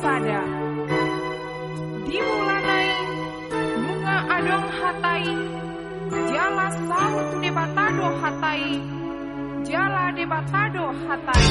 sada Dimulai. Dimulanai bunga adong hatai, jala saut debatado hatai, jala debatado hatai.